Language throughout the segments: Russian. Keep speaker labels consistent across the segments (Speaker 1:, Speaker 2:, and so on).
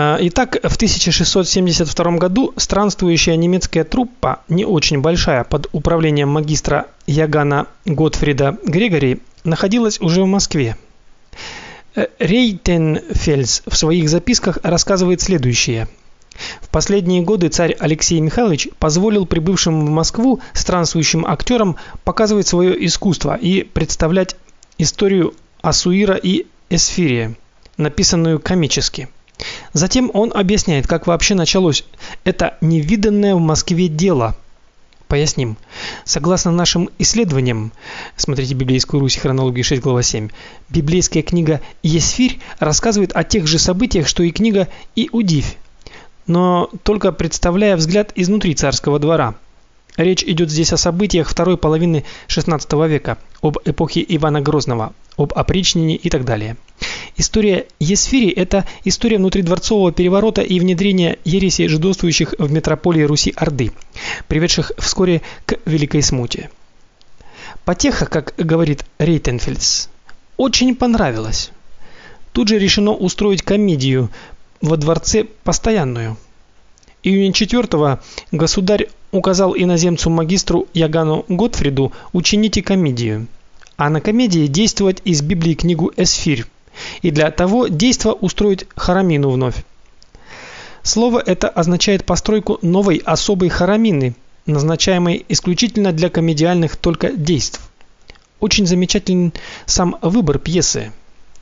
Speaker 1: А, итак, в 1672 году странствующая немецкая труппа, не очень большая, под управлением магистра Ягана Готфрида Грегори, находилась уже в Москве. Э, Рейтенфельс в своих записках рассказывает следующее: в последние годы царь Алексей Михайлович позволил прибывшим в Москву странствующим актерам показывать свое искусство и представлять историю Асуира и Эсфирия, написанную комически. Затем он объясняет, как вообще началось это невиданное в Москве дело. Поясним. Согласно нашим исследованиям, смотрите Библейскую Русь, хронология 6, глава 7. Библейская книга Есфирь рассказывает о тех же событиях, что и книга Иудивь, но только представляя взгляд изнутри царского двора. Речь идет здесь о событиях второй половины XVI века, об эпохе Ивана Грозного, об опричнине и так далее. История Есфири это история внутридворцового переворота и внедрения ереси жидовствующих в метрополии Руси Орды, приведших вскоре к великой смуте. Потеха, как говорит Рейтенфельдс, очень понравилась. Тут же решено устроить комедию во дворце постоянную. Июня 4 государь указал иноземцу магистру Ягану Готфриду учинить комедию, а на комедии действовать из Библии книгу Эсфирь, и для того действо устроить харамину вновь. Слово это означает постройку новой особой харамины, назначаемой исключительно для комедиальных только действий. Очень замечателен сам выбор пьесы.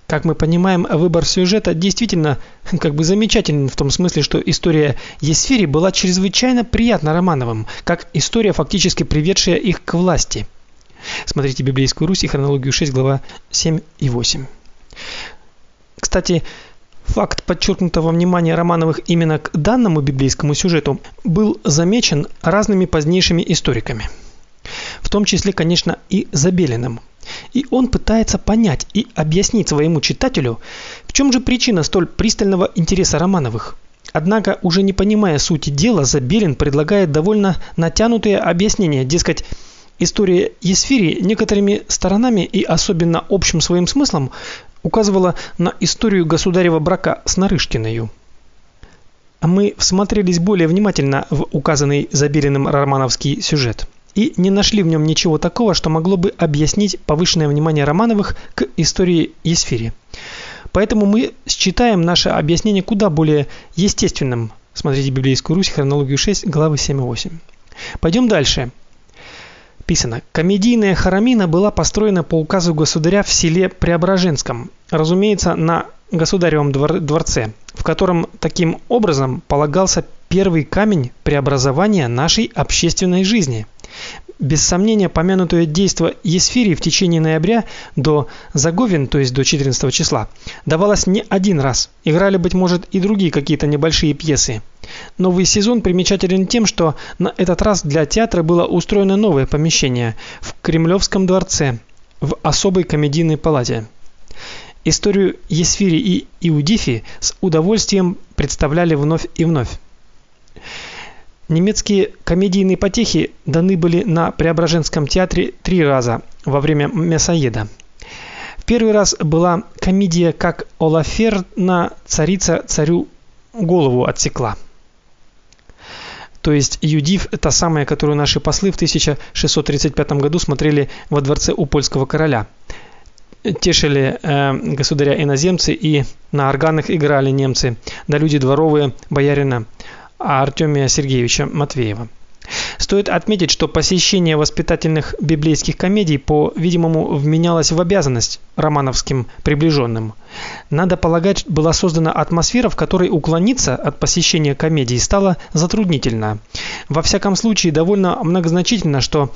Speaker 1: Как мы понимаем, выбор сюжета действительно как бы замечательный в том смысле, что история Есфири была чрезвычайно приятна Романовым, как история, фактически приведшая их к власти. Смотрите Библейскую Русь и хронологию 6, глава 7 и 8. Кстати, факт подчеркнутого внимания Романовых именно к данному библейскому сюжету был замечен разными позднейшими историками. В том числе, конечно, и Забелиным – и он пытается понять и объяснить своему читателю, в чем же причина столь пристального интереса Романовых. Однако, уже не понимая сути дела, Забелин предлагает довольно натянутые объяснения, дескать, история Есфирии некоторыми сторонами и особенно общим своим смыслом указывала на историю государева брака с Нарышкиной. А мы всмотрелись более внимательно в указанный Забелиным романовский сюжет и не нашли в нем ничего такого, что могло бы объяснить повышенное внимание Романовых к истории Есфири. Поэтому мы считаем наше объяснение куда более естественным. Смотрите Библейскую Русь, хронологию 6, главы 7 и 8. Пойдем дальше. Писано: Комедийная харамина была построена по указу государя в селе Преображенском, разумеется, на государевом дворце, в котором таким образом полагался первый камень преобразования нашей общественной жизни. Без сомнения, помянутое действо Есфирии в течение ноября до Заговин, то есть до 14 числа, давалось не один раз. Играли быть может и другие какие-то небольшие пьесы. Новый сезон примечателен тем, что на этот раз для театра было устроено новое помещение в Кремлевском дворце в особой комедийной палате. Историю Есфири и Иудифи с удовольствием представляли вновь и вновь. Немецкие комедийные потехи даны были на Преображенском театре три раза во время Мясоеда. В первый раз была комедия как Олаферна царица царю голову отсекла. То есть Юдив та самая, которую наши послы в 1635 году смотрели во дворце у польского короля. Тешили э, государя иноземцы и на органах играли немцы, да люди дворовые боярина Артемия Сергеевича Матвеева. Стоит отметить, что посещение воспитательных библейских комедий, по-видимому, вменялось в обязанность романовским приближенным. Надо полагать, была создана атмосфера, в которой уклониться от посещения комедий стало затруднительно. Во всяком случае, довольно многозначительно, что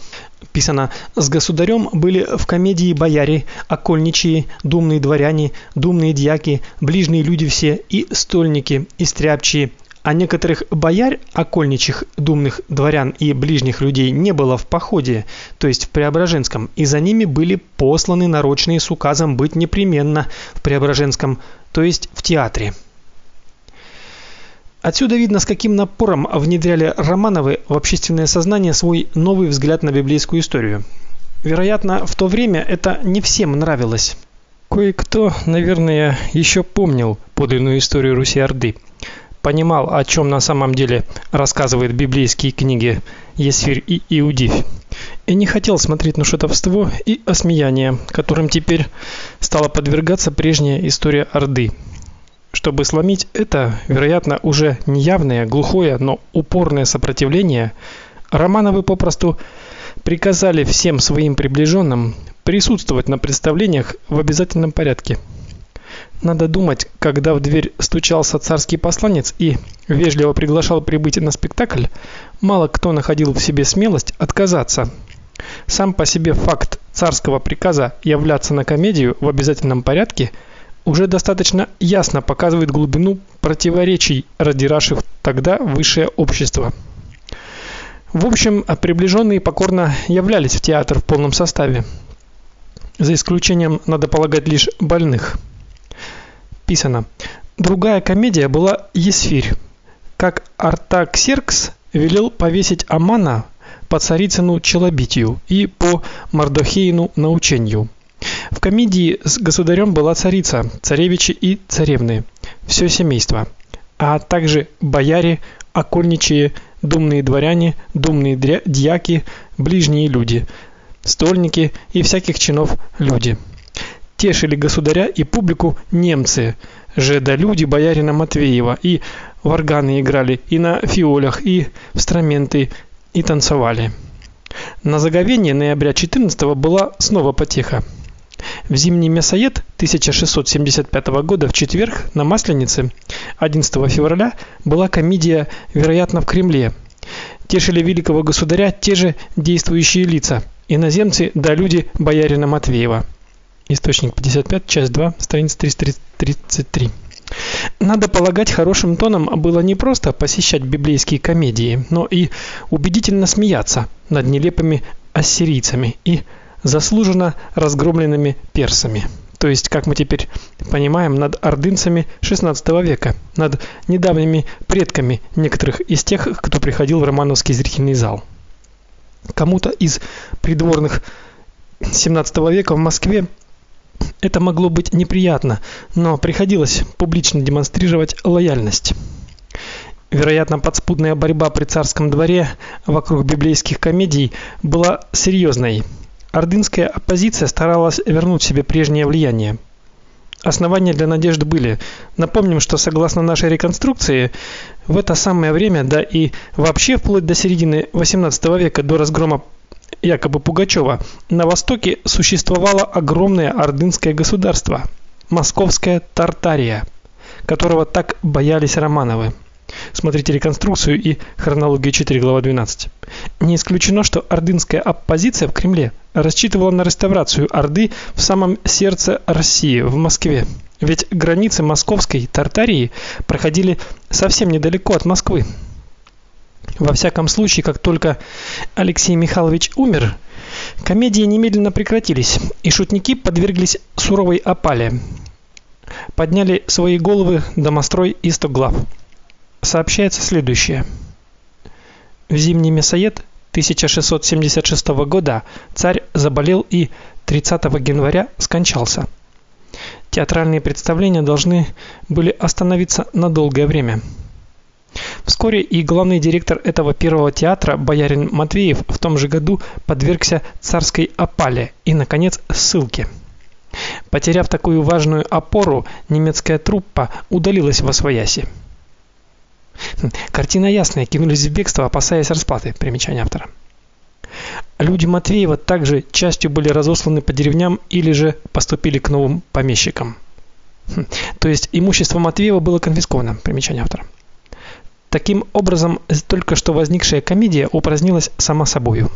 Speaker 1: писано с государем были в комедии бояре, окольничьи, думные дворяне, думные дьяки, ближние люди все и стольники, и стряпчие, а некоторых бояр, окольничих, думных дворян и ближних людей не было в походе, то есть в Преображенском, и за ними были посланы нарочные с указом быть непременно в Преображенском, то есть в театре. Отсюда видно, с каким напором внедряли Романовы в общественное сознание свой новый взгляд на библейскую историю. Вероятно, в то время это не всем нравилось. Кое-кто, наверное, еще помнил подлинную историю Руси-Орды. Понимал, о чем на самом деле рассказывают библейские книги Есфирь и Иудивь, и не хотел смотреть на шутовство и осмеяние, которым теперь стала подвергаться прежняя история Орды. Чтобы сломить это, вероятно, уже неявное, глухое, но упорное сопротивление, Романовы попросту приказали всем своим приближенным присутствовать на представлениях в обязательном порядке. Надо думать, когда в дверь стучался царский посланец и вежливо приглашал прибыть на спектакль, мало кто находил в себе смелость отказаться. Сам по себе факт царского приказа являться на комедию в обязательном порядке уже достаточно ясно показывает глубину противоречий, раздиравших тогда высшее общество. В общем, приближенные покорно являлись в театр в полном составе. За исключением, надо полагать, лишь больных написано: Другая комедия была Есфирь. Как Артаксеркс велел повесить Амана по царицыну Челобитию и по Мардохеину научению. В комедии с государем была царица, царевичи и царевны, все семейство, а также бояре, окольничие, думные дворяне, думные дьяки, ближние люди, стольники и всяких чинов люди тешили государя и публику немцы, же да люди боярина Матвеева, и в органы играли, и на фиолях, и в инструменты, и танцевали. На заговение ноября 14 была снова потеха. В зимний мясоед 1675 года в четверг на Масленице 11 февраля была комедия Вероятно в Кремле. Тешили великого государя те же действующие лица: иноземцы да люди боярина Матвеева. Источник 55, часть 2, страница 333. Надо полагать, хорошим тоном было не просто посещать библейские комедии, но и убедительно смеяться над нелепыми ассирийцами и заслуженно разгромленными персами. То есть, как мы теперь понимаем, над ордынцами XVI века, над недавними предками некоторых из тех, кто приходил в Романовский зрительный зал. Кому-то из придворных XVII века в Москве это могло быть неприятно, но приходилось публично демонстрировать лояльность. Вероятно, подспудная борьба при царском дворе вокруг библейских комедий была серьезной. Ордынская оппозиция старалась вернуть себе прежнее влияние. Основания для надежд были. Напомним, что согласно нашей реконструкции, в это самое время, да и вообще вплоть до середины XVIII века до разгрома якобы Пугачева, на востоке существовало огромное ордынское государство Московская Тартария, которого так боялись Романовы. Смотрите реконструкцию и хронологию 4 глава 12. Не исключено, что ордынская оппозиция в Кремле рассчитывала на реставрацию Орды в самом сердце России, в Москве. Ведь границы Московской Тартарии проходили совсем недалеко от Москвы. Во всяком случае, как только Алексей Михайлович умер, комедии немедленно прекратились, и шутники подверглись суровой опале. Подняли свои головы домострой и стоглав. Сообщается следующее: В зимний мясоед 1676 года царь заболел и 30 января скончался. Театральные представления должны были остановиться на долгое время. Вскоре и главный директор этого первого театра, боярин Матвеев, в том же году подвергся царской опале и наконец ссылке. Потеряв такую важную опору, немецкая труппа удалилась во свояси. Картина ясная, кинулись в бегство, опасаясь расплаты. Примечание автора. Люди Матвеева также частью были разосланы по деревням или же поступили к новым помещикам. То есть имущество Матвеева было конфисковано. Примечание автора. Таким образом, только что возникшая комедия упразднилась сама собою.